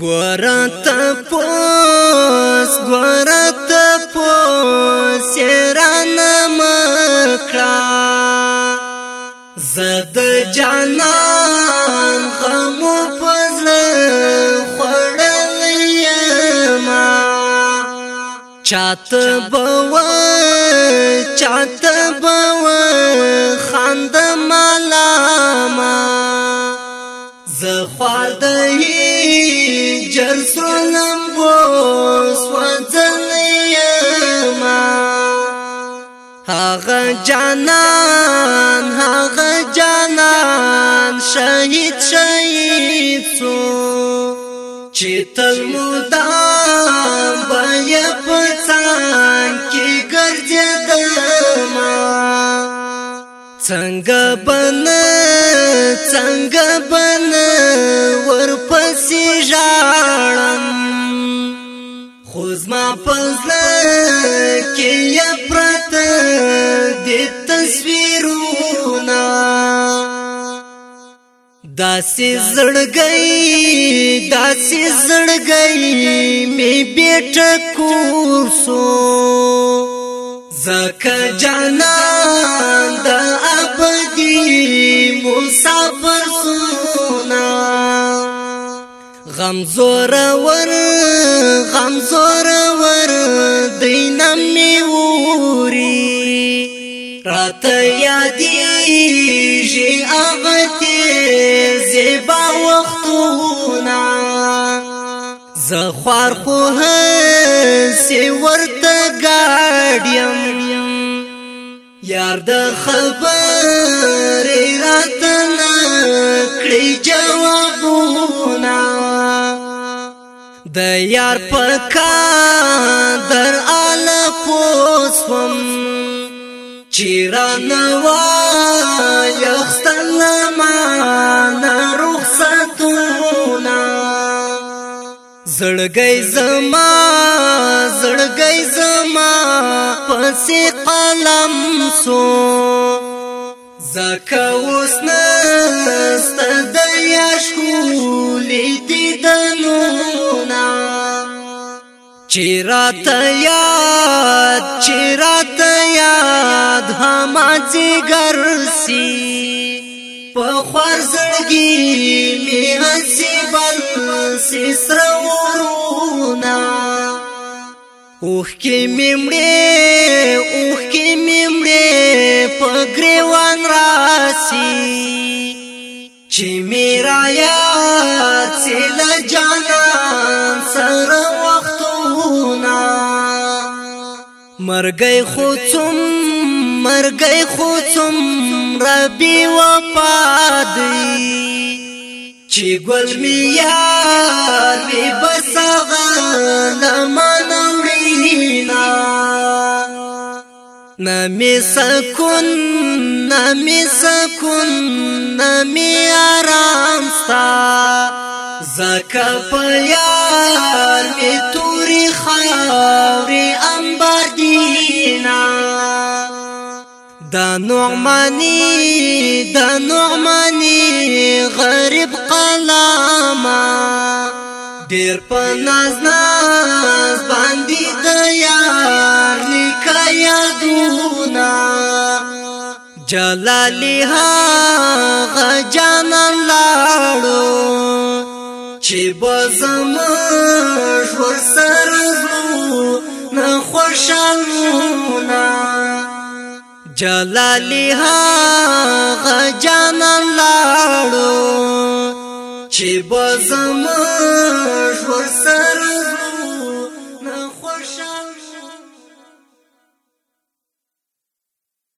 ګورا ته پوس ګورا ته پوس ران مکړه زد جانان غم پزل خړلې ما چات بو چات بو خند ملامه زخوار دهی شر سولم غوس وځلېما هغه جانان هغه جانان شهید شهید سو چې تل مدام به پڅان کې ګرځېدم څنګه بن څنګه بن داسې زړګي داسې زړګي می بیٹ کورسو زکه جانا د ابدي مسافر سونا غم زور ور غم زور ور دینم می ووري راته یادېږي اغتی زه خوار خو هسې ورته ګاډیم یار د خبرې راته نه کړې جوابونه د یار په کار در آله پوسوم چیرانه وای زړګي زما زړګي زما پسې قلم سو زکه اوس نه ست د یشکولې دي دنونا چیرات یاد چیرات یاد هما جګر سی په خور زړګي می هسي بل سی سرو اوخ کې میمړې اوخ کې میمړې په ګریوان راسي چې میرا یا چله جانا سره وختونه مرګي خوڅم مرګي خوڅم ربي وفادي چې ګل میا می بسغه نمی سکون نمی سکون نمی آرام ستا زکا پیار می توری خاوری انبار دینا دا نعمانی دا نعمانی غریب قلاما دیر پا ناز ناز باندی دیار یادونا جلالی ها جانا لاړو چې بزم ور سرزو نه خوشالونا جلالی ها جانا لاړو چې بزم